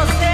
los